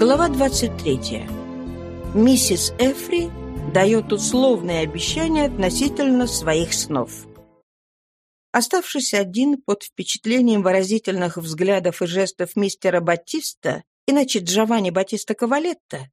Глава 23. Миссис Эфри дает условные обещания относительно своих снов. Оставшись один под впечатлением выразительных взглядов и жестов мистера Батиста, иначе Джованни Батиста Кавалетта,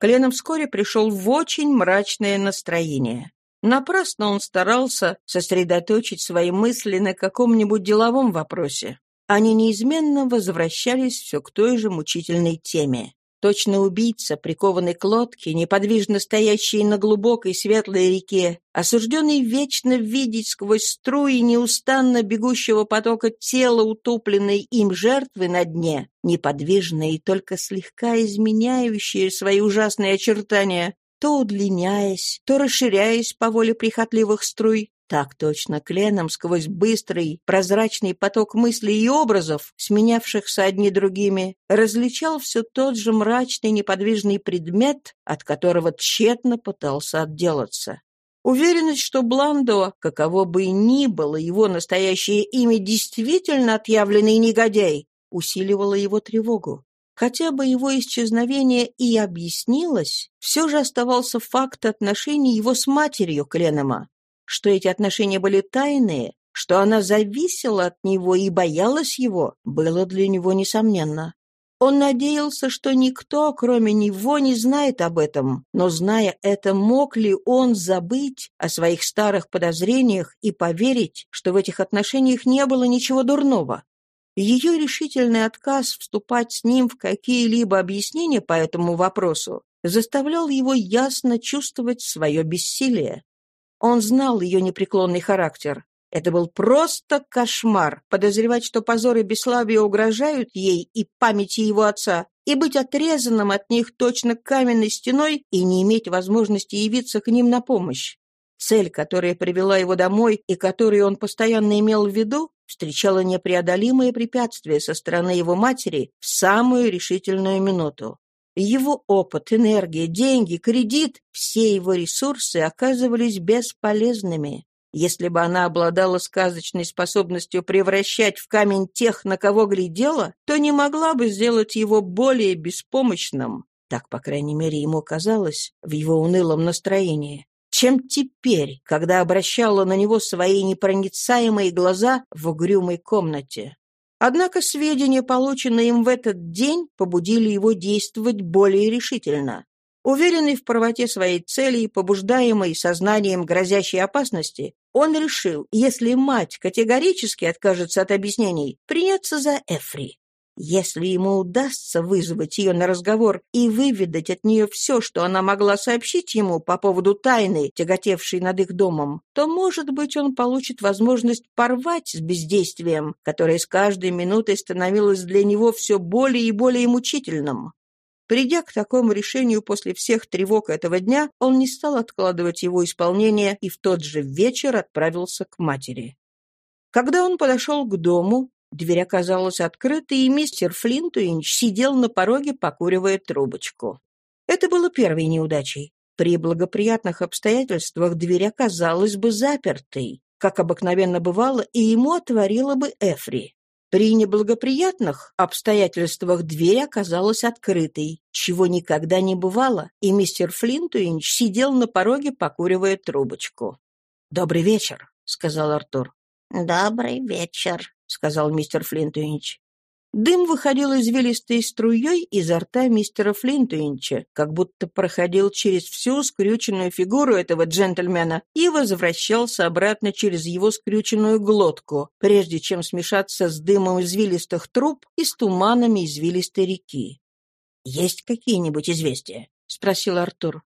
Кленом вскоре пришел в очень мрачное настроение. Напрасно он старался сосредоточить свои мысли на каком-нибудь деловом вопросе. Они неизменно возвращались все к той же мучительной теме. Точно убийца, прикованный к лодке, неподвижно стоящий на глубокой светлой реке, осужденный вечно видеть сквозь струи неустанно бегущего потока тела утопленной им жертвы на дне, неподвижное и только слегка изменяющее свои ужасные очертания, то удлиняясь, то расширяясь по воле прихотливых струй, так точно кленом сквозь быстрый, прозрачный поток мыслей и образов, сменявшихся одни другими, различал все тот же мрачный неподвижный предмет, от которого тщетно пытался отделаться. Уверенность, что Бландо, каково бы ни было его настоящее имя, действительно отъявленный негодяй, усиливала его тревогу. Хотя бы его исчезновение и объяснилось, все же оставался факт отношений его с матерью Кленема. Что эти отношения были тайные, что она зависела от него и боялась его, было для него несомненно. Он надеялся, что никто, кроме него, не знает об этом, но, зная это, мог ли он забыть о своих старых подозрениях и поверить, что в этих отношениях не было ничего дурного? Ее решительный отказ вступать с ним в какие-либо объяснения по этому вопросу заставлял его ясно чувствовать свое бессилие. Он знал ее непреклонный характер. Это был просто кошмар — подозревать, что позор и бесславие угрожают ей и памяти его отца, и быть отрезанным от них точно каменной стеной и не иметь возможности явиться к ним на помощь. Цель, которая привела его домой и которую он постоянно имел в виду, встречала непреодолимые препятствия со стороны его матери в самую решительную минуту. Его опыт, энергия, деньги, кредит — все его ресурсы оказывались бесполезными. Если бы она обладала сказочной способностью превращать в камень тех, на кого глядела, то не могла бы сделать его более беспомощным. Так, по крайней мере, ему казалось в его унылом настроении чем теперь, когда обращала на него свои непроницаемые глаза в угрюмой комнате. Однако сведения, полученные им в этот день, побудили его действовать более решительно. Уверенный в правоте своей цели и побуждаемый сознанием грозящей опасности, он решил, если мать категорически откажется от объяснений, приняться за Эфри. Если ему удастся вызвать ее на разговор и выведать от нее все, что она могла сообщить ему по поводу тайны, тяготевшей над их домом, то, может быть, он получит возможность порвать с бездействием, которое с каждой минутой становилось для него все более и более мучительным. Придя к такому решению после всех тревог этого дня, он не стал откладывать его исполнение и в тот же вечер отправился к матери. Когда он подошел к дому, Дверь оказалась открытой, и мистер Флинтуинч сидел на пороге, покуривая трубочку. Это было первой неудачей. При благоприятных обстоятельствах дверь оказалась бы запертой, как обыкновенно бывало, и ему отворила бы Эфри. При неблагоприятных обстоятельствах дверь оказалась открытой, чего никогда не бывало, и мистер Флинтуинч сидел на пороге, покуривая трубочку. «Добрый вечер», — сказал Артур. «Добрый вечер», сказал мистер Флинтуинч. Дым выходил извилистой струей изо рта мистера Флинтуинча, как будто проходил через всю скрюченную фигуру этого джентльмена и возвращался обратно через его скрюченную глотку, прежде чем смешаться с дымом извилистых труб и с туманами извилистой реки. «Есть какие-нибудь известия?» — спросил Артур.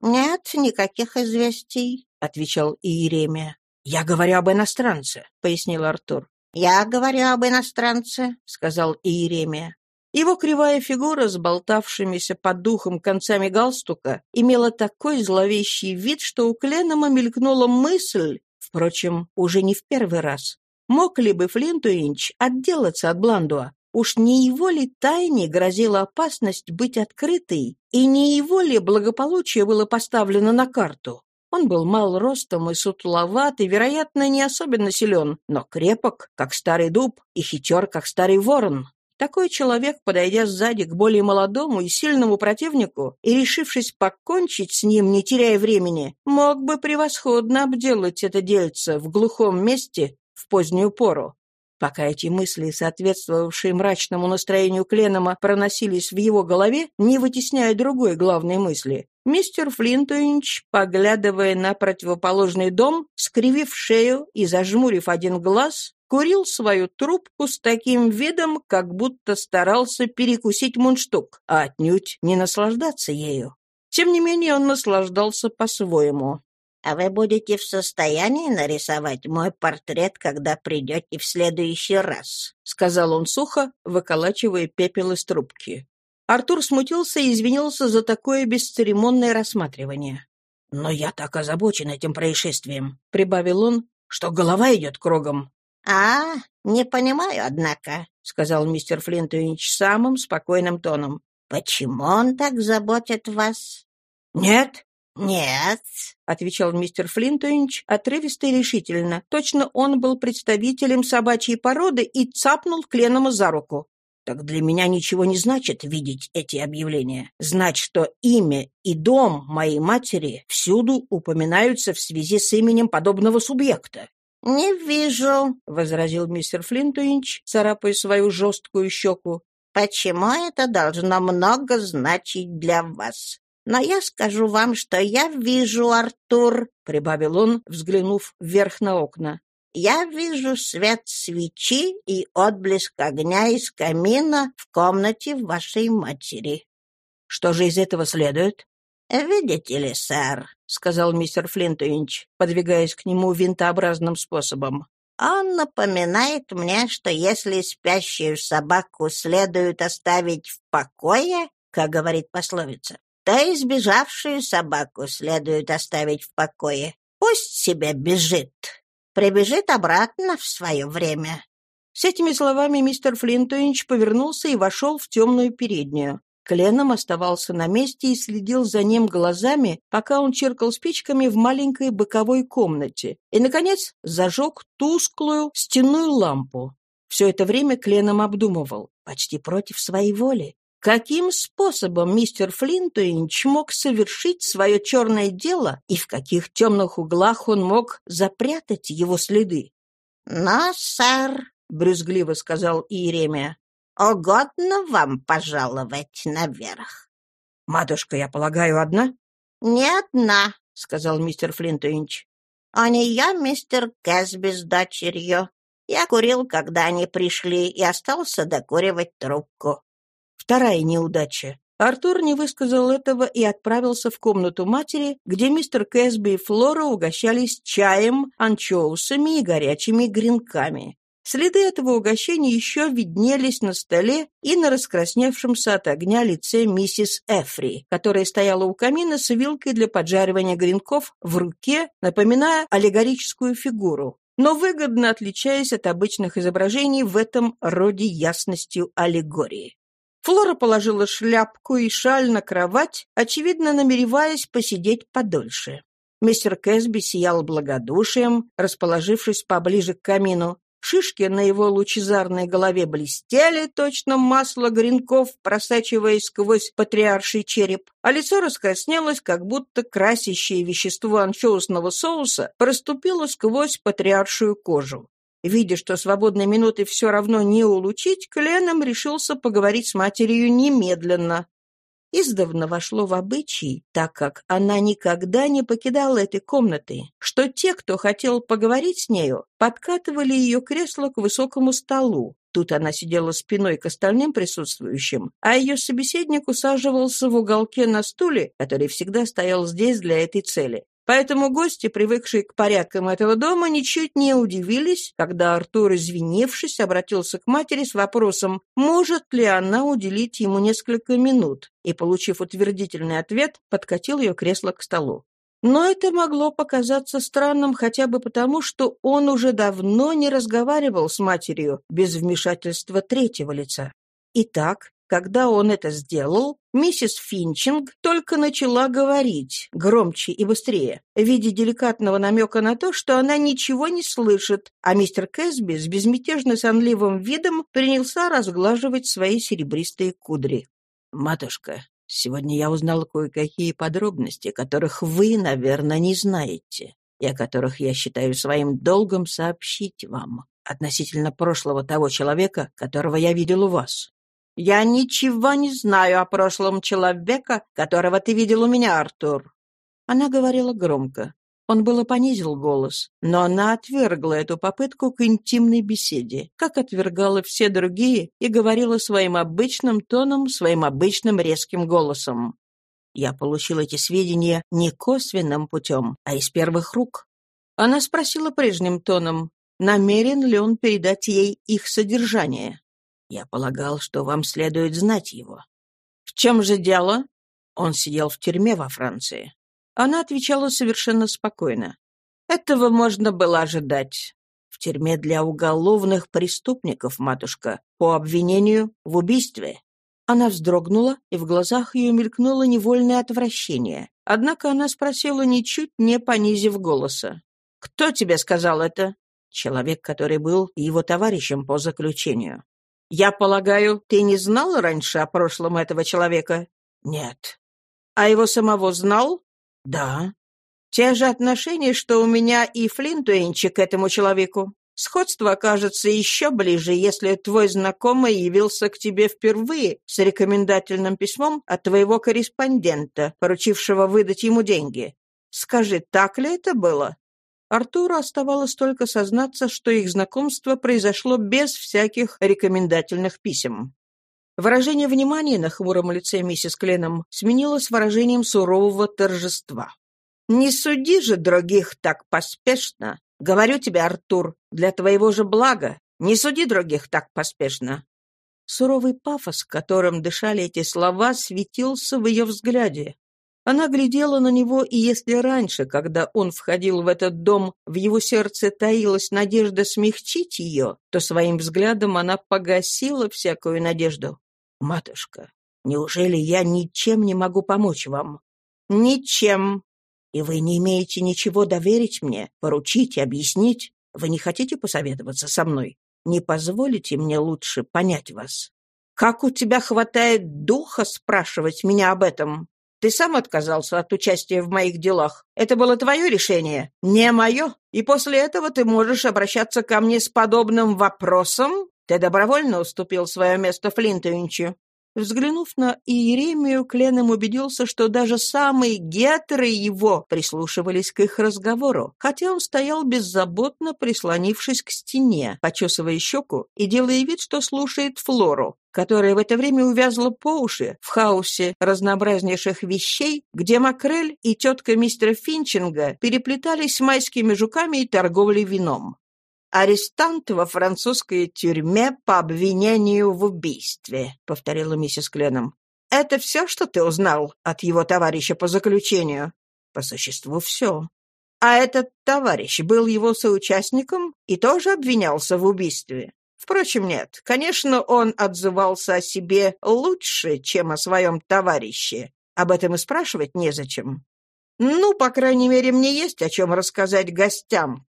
«Нет никаких известий», — отвечал Иеремия. «Я говорю об иностранце», — пояснил Артур. «Я говорю об иностранце», — сказал Иеремия. Его кривая фигура с болтавшимися под духом концами галстука имела такой зловещий вид, что у Кленома мелькнула мысль, впрочем, уже не в первый раз. Мог ли бы Флинтуинч отделаться от Бландуа? Уж не его ли тайне грозила опасность быть открытой, и не его ли благополучие было поставлено на карту? Он был мал ростом и сутловат, и, вероятно, не особенно силен, но крепок, как старый дуб, и хитер, как старый ворон. Такой человек, подойдя сзади к более молодому и сильному противнику и решившись покончить с ним, не теряя времени, мог бы превосходно обделать это дельце в глухом месте в позднюю пору. Пока эти мысли, соответствовавшие мрачному настроению Кленома, проносились в его голове, не вытесняя другой главной мысли, мистер Флинтуинч, поглядывая на противоположный дом, скривив шею и зажмурив один глаз, курил свою трубку с таким видом, как будто старался перекусить мундштук, а отнюдь не наслаждаться ею. Тем не менее он наслаждался по-своему. А вы будете в состоянии нарисовать мой портрет, когда придете в следующий раз?» — сказал он сухо, выколачивая пепел из трубки. Артур смутился и извинился за такое бесцеремонное рассматривание. «Но я так озабочен этим происшествием», — прибавил он, — «что голова идет кругом». «А, не понимаю, однако», — сказал мистер Флинтович самым спокойным тоном. «Почему он так заботит вас?» «Нет, «Нет», — отвечал мистер Флинтуинч отрывисто и решительно. Точно он был представителем собачьей породы и цапнул Кленома за руку. «Так для меня ничего не значит видеть эти объявления. Знать, что имя и дом моей матери всюду упоминаются в связи с именем подобного субъекта. «Не вижу», — возразил мистер Флинтуинч, царапая свою жесткую щеку. «Почему это должно много значить для вас? Но я скажу вам, что я вижу, Артур, — прибавил он, взглянув вверх на окна. Я вижу свет свечи и отблеск огня из камина в комнате вашей матери. Что же из этого следует? «Видите ли, сэр», — сказал мистер Флинтуинч, подвигаясь к нему винтообразным способом, «он напоминает мне, что если спящую собаку следует оставить в покое, как говорит пословица, то избежавшую собаку следует оставить в покое. Пусть себе бежит. Прибежит обратно в свое время». С этими словами мистер Флинтуинч повернулся и вошел в темную переднюю. Кленом оставался на месте и следил за ним глазами, пока он чиркал спичками в маленькой боковой комнате и, наконец, зажег тусклую стенную лампу. Все это время Кленом обдумывал, почти против своей воли, Каким способом мистер Флинтуинч мог совершить свое черное дело и в каких темных углах он мог запрятать его следы? «Но, сэр», — брюзгливо сказал Иеремия, — «угодно вам пожаловать наверх». «Матушка, я полагаю, одна?» «Не одна», — сказал мистер Флинтуинч. «У нее мистер Кэсби с дочерью. Я курил, когда они пришли, и остался докуривать трубку. Вторая неудача. Артур не высказал этого и отправился в комнату матери, где мистер Кэсби и Флора угощались чаем, анчоусами и горячими гренками. Следы этого угощения еще виднелись на столе и на раскрасневшемся от огня лице миссис Эфри, которая стояла у камина с вилкой для поджаривания гренков в руке, напоминая аллегорическую фигуру, но выгодно отличаясь от обычных изображений в этом роде ясностью аллегории. Флора положила шляпку и шаль на кровать, очевидно, намереваясь посидеть подольше. Мистер Кэсби сиял благодушием, расположившись поближе к камину. Шишки на его лучезарной голове блестели, точно масло гренков, просачиваясь сквозь патриарший череп, а лицо раскраснелось, как будто красящее вещество анчоусного соуса проступило сквозь патриаршую кожу. Видя, что свободной минуты все равно не улучить, Кленом решился поговорить с матерью немедленно. Издавна вошло в обычай, так как она никогда не покидала этой комнаты, что те, кто хотел поговорить с нею, подкатывали ее кресло к высокому столу. Тут она сидела спиной к остальным присутствующим, а ее собеседник усаживался в уголке на стуле, который всегда стоял здесь для этой цели. Поэтому гости, привыкшие к порядкам этого дома, ничуть не удивились, когда Артур, извинившись, обратился к матери с вопросом, может ли она уделить ему несколько минут, и, получив утвердительный ответ, подкатил ее кресло к столу. Но это могло показаться странным хотя бы потому, что он уже давно не разговаривал с матерью без вмешательства третьего лица. Итак, Когда он это сделал, миссис Финчинг только начала говорить, громче и быстрее, в виде деликатного намека на то, что она ничего не слышит, а мистер Кэсби с безмятежно сонливым видом принялся разглаживать свои серебристые кудри. «Матушка, сегодня я узнал кое-какие подробности, которых вы, наверное, не знаете, и о которых я считаю своим долгом сообщить вам относительно прошлого того человека, которого я видел у вас. «Я ничего не знаю о прошлом человека, которого ты видел у меня, Артур». Она говорила громко. Он было понизил голос, но она отвергла эту попытку к интимной беседе, как отвергала все другие, и говорила своим обычным тоном, своим обычным резким голосом. Я получил эти сведения не косвенным путем, а из первых рук. Она спросила прежним тоном, намерен ли он передать ей их содержание. Я полагал, что вам следует знать его. В чем же дело? Он сидел в тюрьме во Франции. Она отвечала совершенно спокойно. Этого можно было ожидать. В тюрьме для уголовных преступников, матушка, по обвинению в убийстве. Она вздрогнула, и в глазах ее мелькнуло невольное отвращение. Однако она спросила, ничуть не понизив голоса. «Кто тебе сказал это?» Человек, который был его товарищем по заключению. «Я полагаю, ты не знал раньше о прошлом этого человека?» «Нет». «А его самого знал?» «Да». «Те же отношения, что у меня и Флинтуэнчи к этому человеку. Сходство окажется еще ближе, если твой знакомый явился к тебе впервые с рекомендательным письмом от твоего корреспондента, поручившего выдать ему деньги. Скажи, так ли это было?» Артуру оставалось только сознаться, что их знакомство произошло без всяких рекомендательных писем. Выражение внимания на хмуром лице миссис Кленом сменилось выражением сурового торжества. «Не суди же других так поспешно. Говорю тебе, Артур, для твоего же блага. Не суди других так поспешно». Суровый пафос, которым дышали эти слова, светился в ее взгляде. Она глядела на него, и если раньше, когда он входил в этот дом, в его сердце таилась надежда смягчить ее, то своим взглядом она погасила всякую надежду. «Матушка, неужели я ничем не могу помочь вам?» «Ничем. И вы не имеете ничего доверить мне, поручить объяснить? Вы не хотите посоветоваться со мной? Не позволите мне лучше понять вас?» «Как у тебя хватает духа спрашивать меня об этом?» Ты сам отказался от участия в моих делах. Это было твое решение, не мое. И после этого ты можешь обращаться ко мне с подобным вопросом? Ты добровольно уступил свое место Флинтовичу. Взглянув на Иеремию, Кленом убедился, что даже самые гетеры его прислушивались к их разговору, хотя он стоял беззаботно, прислонившись к стене, почесывая щеку и делая вид, что слушает Флору, которая в это время увязла по уши в хаосе разнообразнейших вещей, где Макрель и тетка мистера Финчинга переплетались с майскими жуками и торговлей вином арестант во французской тюрьме по обвинению в убийстве», — повторила миссис Кленом. «Это все, что ты узнал от его товарища по заключению?» «По существу все». «А этот товарищ был его соучастником и тоже обвинялся в убийстве?» Впрочем, нет. Конечно, он отзывался о себе лучше, чем о своем товарище. Об этом и спрашивать незачем. Ну, по крайней мере, мне есть о чем рассказать гостям.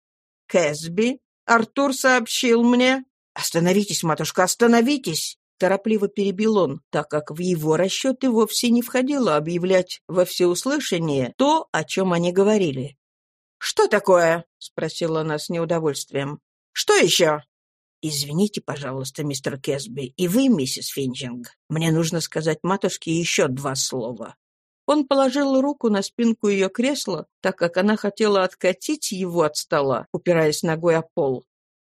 Кэсби Артур сообщил мне...» «Остановитесь, матушка, остановитесь!» Торопливо перебил он, так как в его расчеты вовсе не входило объявлять во всеуслышание то, о чем они говорили. «Что такое?» — спросила она с неудовольствием. «Что еще?» «Извините, пожалуйста, мистер Кесби, и вы, миссис Финчинг. Мне нужно сказать матушке еще два слова. Он положил руку на спинку ее кресла, так как она хотела откатить его от стола, упираясь ногой о пол.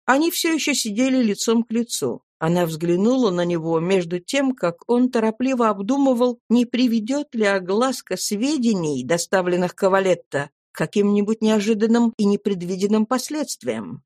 Они все еще сидели лицом к лицу. Она взглянула на него между тем, как он торопливо обдумывал, не приведет ли огласка сведений, доставленных Кавалетто, каким-нибудь неожиданным и непредвиденным последствиям.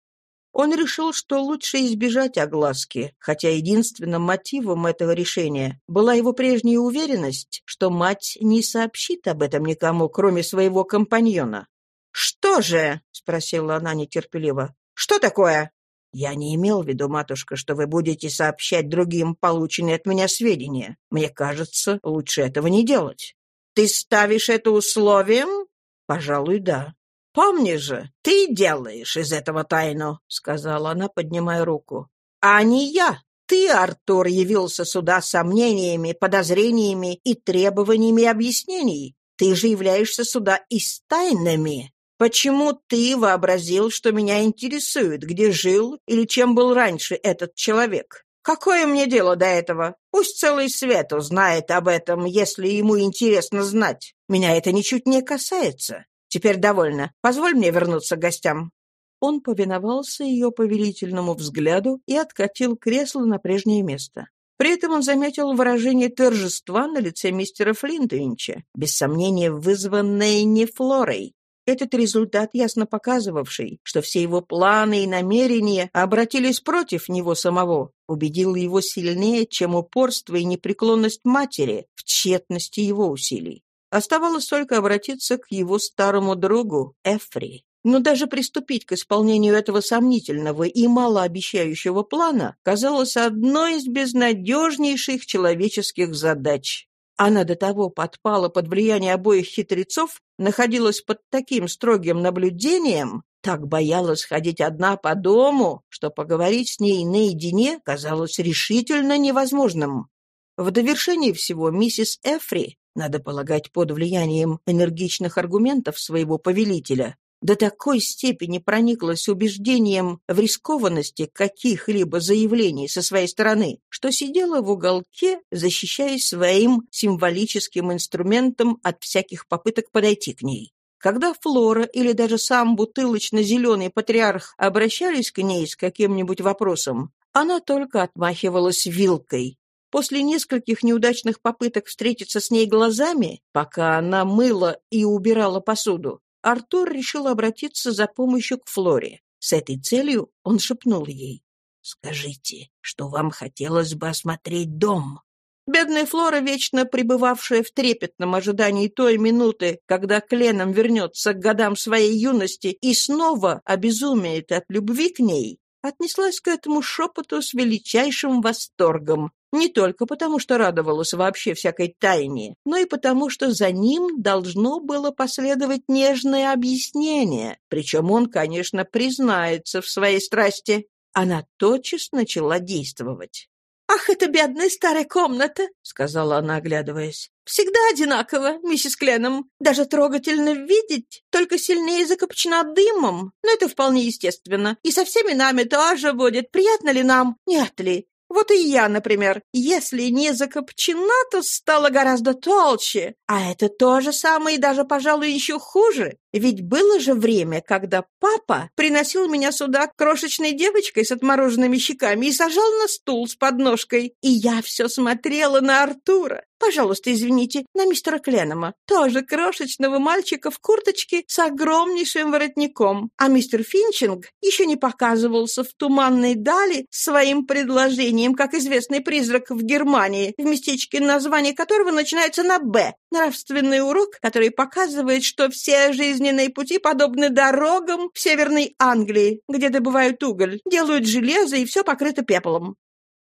Он решил, что лучше избежать огласки, хотя единственным мотивом этого решения была его прежняя уверенность, что мать не сообщит об этом никому, кроме своего компаньона. «Что же?» — спросила она нетерпеливо. «Что такое?» «Я не имел в виду, матушка, что вы будете сообщать другим полученные от меня сведения. Мне кажется, лучше этого не делать». «Ты ставишь это условием?» «Пожалуй, да». «Помни же, ты делаешь из этого тайну», — сказала она, поднимая руку. «А не я. Ты, Артур, явился сюда с сомнениями, подозрениями и требованиями объяснений. Ты же являешься сюда и с тайнами. Почему ты вообразил, что меня интересует, где жил или чем был раньше этот человек? Какое мне дело до этого? Пусть целый свет узнает об этом, если ему интересно знать. Меня это ничуть не касается. Теперь довольно. Позволь мне вернуться к гостям». Он повиновался ее повелительному взгляду и откатил кресло на прежнее место. При этом он заметил выражение торжества на лице мистера Флинтвинча, без сомнения вызванное не Флорой. Этот результат, ясно показывавший, что все его планы и намерения обратились против него самого, убедил его сильнее, чем упорство и непреклонность матери в тщетности его усилий. Оставалось только обратиться к его старому другу Эфри. Но даже приступить к исполнению этого сомнительного и малообещающего плана казалось одной из безнадежнейших человеческих задач. Она до того подпала под влияние обоих хитрецов, находилась под таким строгим наблюдением, так боялась ходить одна по дому, что поговорить с ней наедине казалось решительно невозможным. В довершении всего миссис Эфри, надо полагать, под влиянием энергичных аргументов своего повелителя, до такой степени прониклась убеждением в рискованности каких-либо заявлений со своей стороны, что сидела в уголке, защищаясь своим символическим инструментом от всяких попыток подойти к ней. Когда Флора или даже сам бутылочно-зеленый патриарх обращались к ней с каким-нибудь вопросом, она только отмахивалась вилкой, После нескольких неудачных попыток встретиться с ней глазами, пока она мыла и убирала посуду, Артур решил обратиться за помощью к Флоре. С этой целью он шепнул ей. «Скажите, что вам хотелось бы осмотреть дом?» Бедная Флора, вечно пребывавшая в трепетном ожидании той минуты, когда Кленом вернется к годам своей юности и снова обезумеет от любви к ней, отнеслась к этому шепоту с величайшим восторгом, не только потому, что радовалась вообще всякой тайне, но и потому, что за ним должно было последовать нежное объяснение, причем он, конечно, признается в своей страсти. Она тотчас начала действовать. «Ах, это бедная старая комната!» — сказала она, оглядываясь. «Всегда одинаково, миссис Кленом. Даже трогательно видеть, только сильнее закопчена дымом. Но это вполне естественно. И со всеми нами тоже будет. Приятно ли нам? Нет ли? Вот и я, например, если не закопчена, то стала гораздо толще. А это то же самое и даже, пожалуй, еще хуже. Ведь было же время, когда папа приносил меня сюда крошечной девочкой с отмороженными щеками и сажал на стул с подножкой, и я все смотрела на Артура. Пожалуйста, извините, на мистера Кленома. Тоже крошечного мальчика в курточке с огромнейшим воротником. А мистер Финчинг еще не показывался в туманной дали своим предложением, как известный призрак в Германии, в местечке, название которого начинается на «Б». Нравственный урок, который показывает, что все жизненные пути подобны дорогам в Северной Англии, где добывают уголь, делают железо и все покрыто пеплом.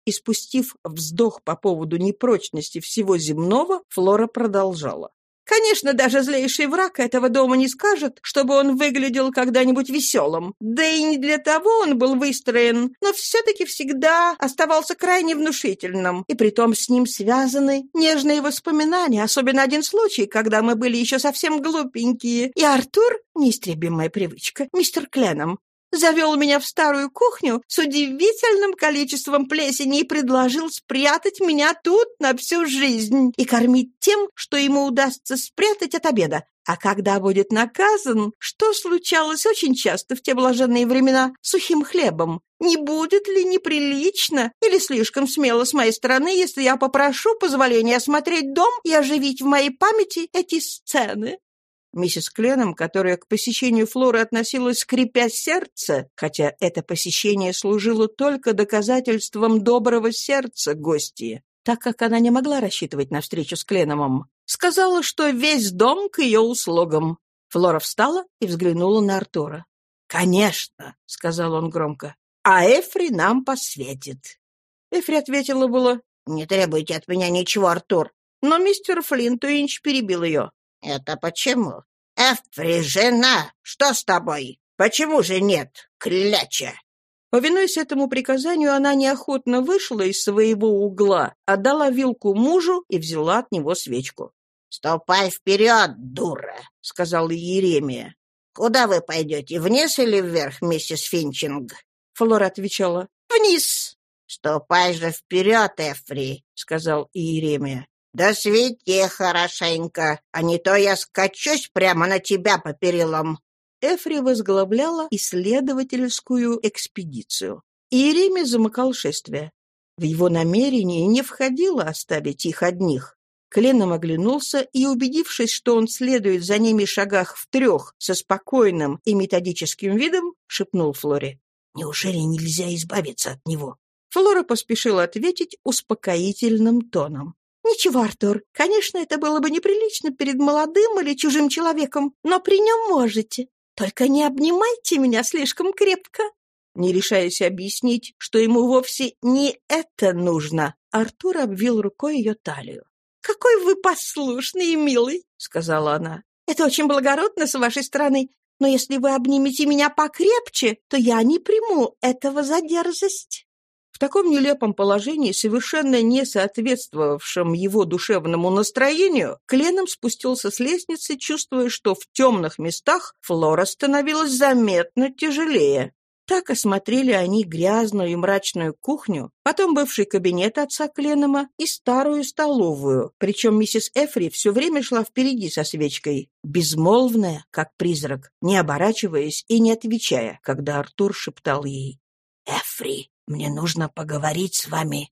И спустив вздох по поводу непрочности всего земного, Флора продолжала. Конечно, даже злейший враг этого дома не скажет, чтобы он выглядел когда-нибудь веселым. Да и не для того он был выстроен, но все-таки всегда оставался крайне внушительным. И притом с ним связаны нежные воспоминания, особенно один случай, когда мы были еще совсем глупенькие. И Артур, неистребимая привычка, мистер Кленом, завел меня в старую кухню с удивительным количеством плесени и предложил спрятать меня тут на всю жизнь и кормить тем, что ему удастся спрятать от обеда. А когда будет наказан, что случалось очень часто в те блаженные времена, сухим хлебом? Не будет ли неприлично или слишком смело с моей стороны, если я попрошу позволения осмотреть дом и оживить в моей памяти эти сцены? Миссис Кленом, которая к посещению Флоры относилась скрипя сердце, хотя это посещение служило только доказательством доброго сердца гостья, так как она не могла рассчитывать на встречу с Кленомом, сказала, что весь дом к ее услугам. Флора встала и взглянула на Артура. «Конечно», — сказал он громко, а Эфри нам посветит. Эфри ответила было, «Не требуйте от меня ничего, Артур». Но мистер Флинтуинч перебил ее. «Это почему? Эфри, жена, что с тобой? Почему же нет, кляча?» Повинуясь этому приказанию, она неохотно вышла из своего угла, отдала вилку мужу и взяла от него свечку. «Ступай вперед, дура!» — сказал Еремия. «Куда вы пойдете, вниз или вверх, миссис Финчинг?» Флора отвечала. «Вниз!» «Ступай же вперед, Эфри!» — сказал Иеремия. «Да свети хорошенько, а не то я скачусь прямо на тебя по перилам!» Эфри возглавляла исследовательскую экспедицию. Иеремия замыкал шествие. В его намерении не входило оставить их одних. Кленом оглянулся и, убедившись, что он следует за ними шагах в трех со спокойным и методическим видом, шепнул Флоре. «Неужели нельзя избавиться от него?» Флора поспешила ответить успокоительным тоном. «Ничего, Артур, конечно, это было бы неприлично перед молодым или чужим человеком, но при нем можете. Только не обнимайте меня слишком крепко». Не решаясь объяснить, что ему вовсе не это нужно, Артур обвил рукой ее талию. «Какой вы послушный и милый!» — сказала она. «Это очень благородно с вашей стороны, но если вы обнимете меня покрепче, то я не приму этого за дерзость». В таком нелепом положении, совершенно не соответствовавшем его душевному настроению, Кленом спустился с лестницы, чувствуя, что в темных местах Флора становилась заметно тяжелее. Так осмотрели они грязную и мрачную кухню, потом бывший кабинет отца Кленома и старую столовую, причем миссис Эфри все время шла впереди со свечкой, безмолвная, как призрак, не оборачиваясь и не отвечая, когда Артур шептал ей «Эфри, мне нужно поговорить с вами».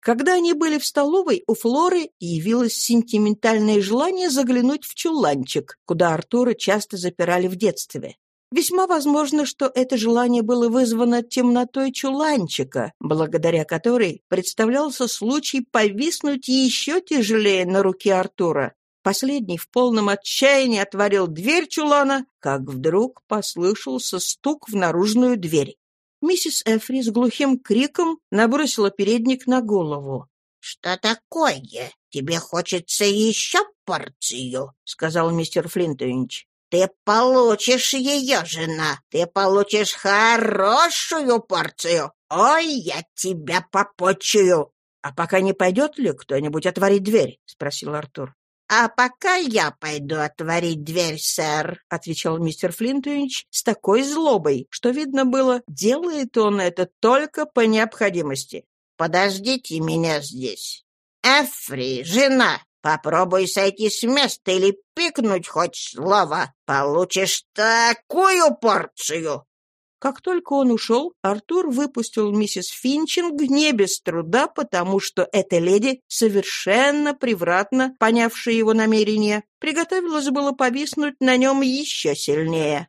Когда они были в столовой, у Флоры явилось сентиментальное желание заглянуть в чуланчик, куда Артура часто запирали в детстве. Весьма возможно, что это желание было вызвано темнотой чуланчика, благодаря которой представлялся случай повиснуть еще тяжелее на руке Артура. Последний в полном отчаянии отворил дверь чулана, как вдруг послышался стук в наружную дверь. Миссис Эфри с глухим криком набросила передник на голову. «Что такое? Тебе хочется еще порцию?» — сказал мистер Флинтович. «Ты получишь ее, жена. Ты получишь хорошую порцию. Ой, я тебя попочую!» «А пока не пойдет ли кто-нибудь отворить дверь?» — спросил Артур. «А пока я пойду отворить дверь, сэр», — отвечал мистер Флинтович с такой злобой, что видно было, делает он это только по необходимости. «Подождите меня здесь. Эфри, жена, попробуй сойти с места или пикнуть хоть слово. Получишь такую порцию, как только он ушел, Артур выпустил миссис Финчинг не без труда, потому что эта леди, совершенно превратно понявшая его намерение, приготовилась было повиснуть на нем еще сильнее.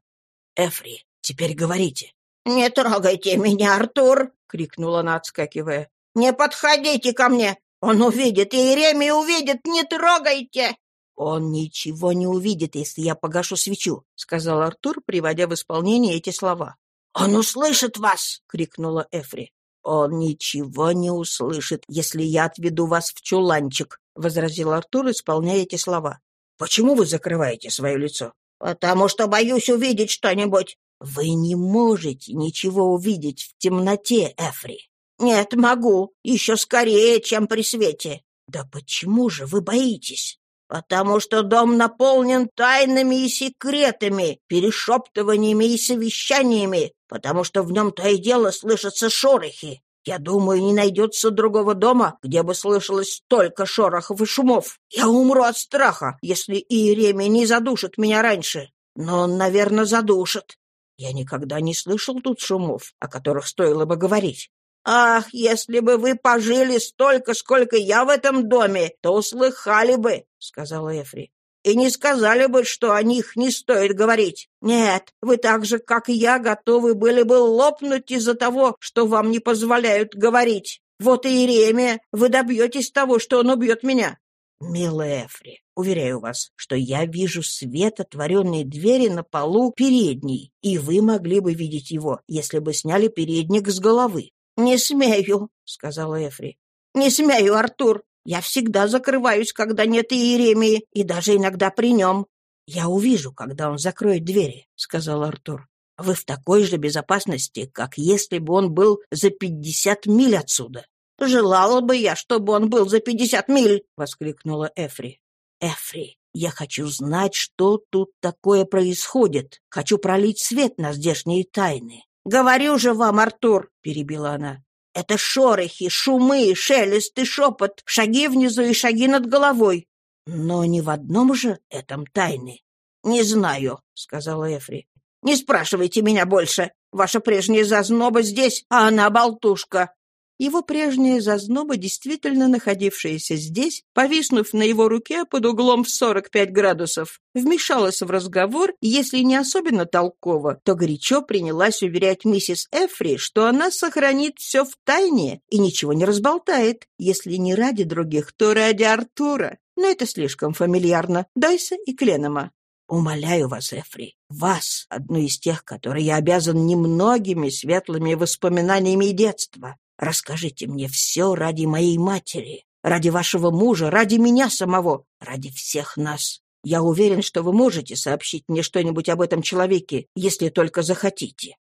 «Эфри, теперь говорите». «Не трогайте меня, Артур!» — крикнула она, отскакивая. «Не подходите ко мне! Он увидит, и Иеремия увидит! Не трогайте!» «Он ничего не увидит, если я погашу свечу», — сказал Артур, приводя в исполнение эти слова. «Он услышит вас!» — крикнула Эфри. «Он ничего не услышит, если я отведу вас в чуланчик», — возразил Артур, исполняя эти слова. «Почему вы закрываете свое лицо?» «Потому что боюсь увидеть что-нибудь». «Вы не можете ничего увидеть в темноте, Эфри». «Нет, могу. Еще скорее, чем при свете». «Да почему же вы боитесь?» «Потому что дом наполнен тайнами и секретами, перешептываниями и совещаниями, потому что в нем то и дело слышатся шорохи. Я думаю, не найдется другого дома, где бы слышалось столько шорохов и шумов. Я умру от страха, если Иеремия не задушит меня раньше. Но он, наверное, задушит. Я никогда не слышал тут шумов, о которых стоило бы говорить. Ах, если бы вы пожили столько, сколько я в этом доме, то услыхали бы, — сказала Эфри и не сказали бы, что о них не стоит говорить. Нет, вы так же, как и я, готовы были бы лопнуть из-за того, что вам не позволяют говорить. Вот и Иеремия, вы добьетесь того, что он убьет меня. Милая Эфри, Уверяю вас, что я вижу свет отворенной двери на полу передней, и вы могли бы видеть его, если бы сняли передник с головы. «Не смею», — сказала Эфри. «Не смею, Артур. Я всегда закрываюсь, когда нет Иеремии, и даже иногда при нем». «Я увижу, когда он закроет двери», — сказал Артур. «Вы в такой же безопасности, как если бы он был за пятьдесят миль отсюда». «Желала бы я, чтобы он был за пятьдесят миль!» — воскликнула Эфри. «Эфри, я хочу знать, что тут такое происходит. Хочу пролить свет на здешние тайны». «Говорю же вам, Артур!» — перебила она. «Это шорохи, шумы, шелест и шепот, шаги внизу и шаги над головой. Но не в одном же этом тайны». «Не знаю», — сказала Эфри. «Не спрашивайте меня больше. Ваша прежняя зазноба здесь, а она болтушка. Его прежняя зазноба, действительно находившаяся здесь, повиснув на его руке под углом в 45 градусов, вмешалась в разговор, и если не особенно толково, то горячо принялась уверять миссис Эфри, что она сохранит все в тайне и ничего не разболтает, если не ради других, то ради Артура. Но это слишком фамильярно. Дайса и Кленома. Умоляю вас, Эфри, вас, одну из тех, которые я обязан немногими светлыми воспоминаниями детства, Расскажите мне все ради моей матери, ради вашего мужа, ради меня самого, ради всех нас. Я уверен, что вы можете сообщить мне что-нибудь об этом человеке, если только захотите».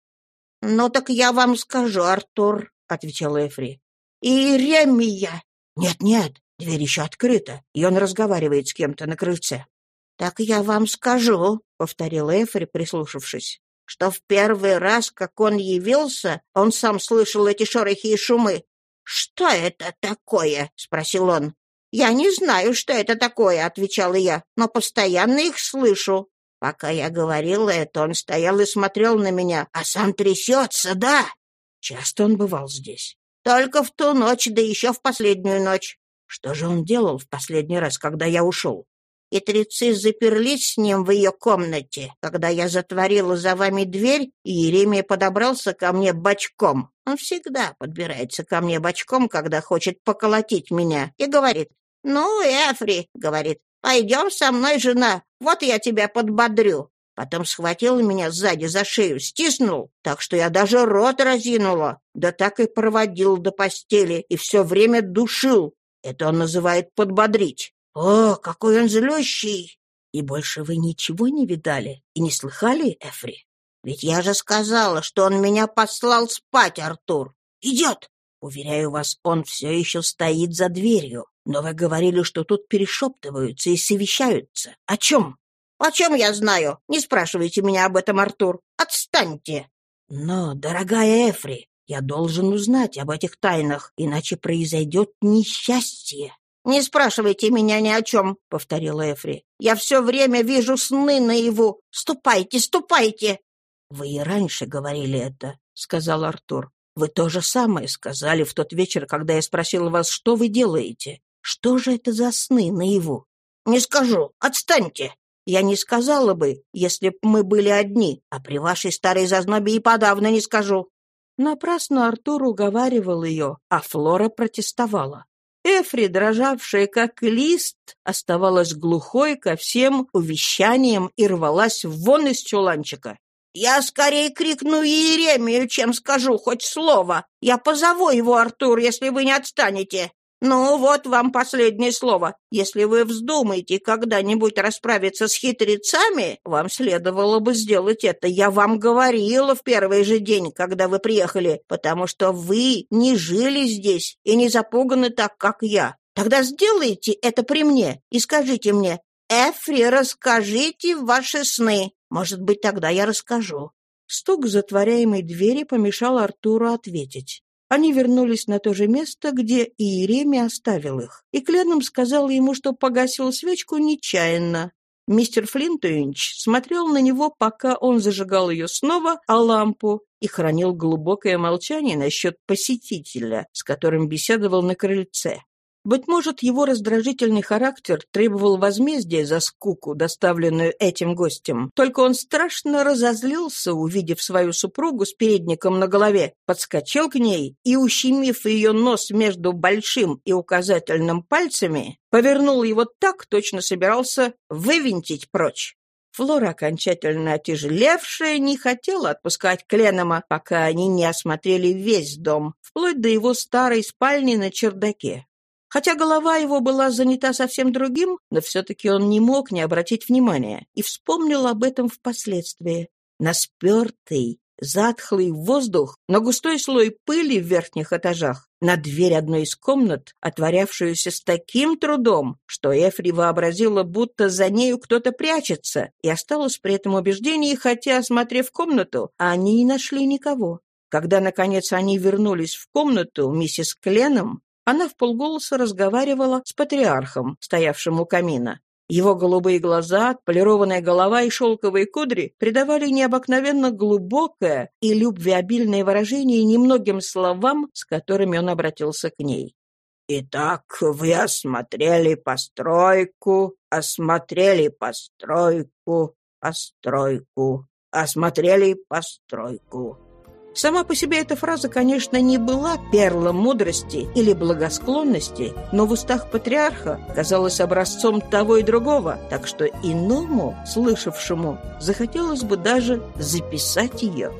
«Ну так я вам скажу, Артур», — отвечала Эфри. «Иеремия!» «Нет-нет, дверь еще открыта, и он разговаривает с кем-то на крыльце». «Так я вам скажу», — повторила Эфри, прислушавшись что в первый раз, как он явился, он сам слышал эти шорохи и шумы. «Что это такое?» — спросил он. «Я не знаю, что это такое», — отвечала я, «но постоянно их слышу». Пока я говорила это, он стоял и смотрел на меня, а сам трясется, да. Часто он бывал здесь. Только в ту ночь, да еще в последнюю ночь. Что же он делал в последний раз, когда я ушел? И трецы заперлись с ним в ее комнате. Когда я затворила за вами дверь, Еремия подобрался ко мне бочком. Он всегда подбирается ко мне бочком, когда хочет поколотить меня, и говорит, «Ну, Эфри», — говорит, — «пойдем со мной, жена, вот я тебя подбодрю». Потом схватил меня сзади за шею, стиснул, так что я даже рот разинула, да так и проводил до постели и все время душил. Это он называет подбодрить. «О, какой он злющий!» «И больше вы ничего не видали и не слыхали, Эфри?» «Ведь я же сказала, что он меня послал спать, Артур. Идет!» «Уверяю вас, он все еще стоит за дверью. Но вы говорили, что тут перешептываются и совещаются. О чем?» «О чем я знаю? Не спрашивайте меня об этом, Артур. Отстаньте!» «Но, дорогая Эфри, я должен узнать об этих тайнах, иначе произойдет несчастье». «Не спрашивайте меня ни о чем», — повторила Эфри. «Я все время вижу сны наяву. Ступайте, ступайте!» «Вы и раньше говорили это», — сказал Артур. «Вы то же самое сказали в тот вечер, когда я спросил вас, что вы делаете. Что же это за сны наяву?» «Не скажу. Отстаньте!» «Я не сказала бы, если б мы были одни, а при вашей старой зазнобе и подавно не скажу». Напрасно Артур уговаривал ее, а Флора протестовала. Эфри, дрожавшая как лист, оставалась глухой ко всем увещаниям и рвалась вон из чуланчика. «Я скорее крикну Иеремию, чем скажу хоть слово. Я позову его, Артур, если вы не отстанете. Ну, вот вам последнее слово. Если вы вздумаете когда-нибудь расправиться с хитрецами, вам следовало бы сделать это. Я вам говорила в первый же день, когда вы приехали, потому что вы не жили здесь и не запуганы так, как я. Тогда сделайте это при мне и скажите мне, «Эфри, расскажите ваши сны». Может быть, тогда я расскажу». Стук затворяемой двери помешал Артуру ответить. Они вернулись на то же место, где Иеремия оставил их, и Кленом сказал ему, что погасил свечку нечаянно. Мистер Флинтуинч смотрел на него, пока он зажигал ее снова, а лампу, и хранил глубокое молчание насчет посетителя, с которым беседовал на крыльце. Быть может, его раздражительный характер требовал возмездия за скуку, доставленную этим гостем. Только он страшно разозлился, увидев свою супругу с передником на голове, подскочил к ней и, ущемив ее нос между большим и указательным пальцами, повернул его так, точно собирался вывинтить прочь. Флора, окончательно отяжелевшая, не хотела отпускать Кленома, пока они не осмотрели весь дом, вплоть до его старой спальни на чердаке. Хотя голова его была занята совсем другим, но все-таки он не мог не обратить внимания и вспомнил об этом впоследствии. На спертый, затхлый воздух, на густой слой пыли в верхних этажах, на дверь одной из комнат, отворявшуюся с таким трудом, что Эфри вообразила, будто за нею кто-то прячется, и осталась при этом убеждении, хотя, осмотрев комнату, они не нашли никого. Когда, наконец, они вернулись в комнату, миссис Кленом, она в полголоса разговаривала с патриархом, стоявшим у камина. Его голубые глаза, полированная голова и шелковые кудри придавали необыкновенно глубокое и любвеобильное выражение немногим словам, с которыми он обратился к ней. «Итак, вы осмотрели постройку, осмотрели постройку, постройку, осмотрели постройку. Сама по себе эта фраза, конечно, не была перлом мудрости или благосклонности, но в устах патриарха казалась образцом того и другого, так что иному, слышавшему, захотелось бы даже записать ее.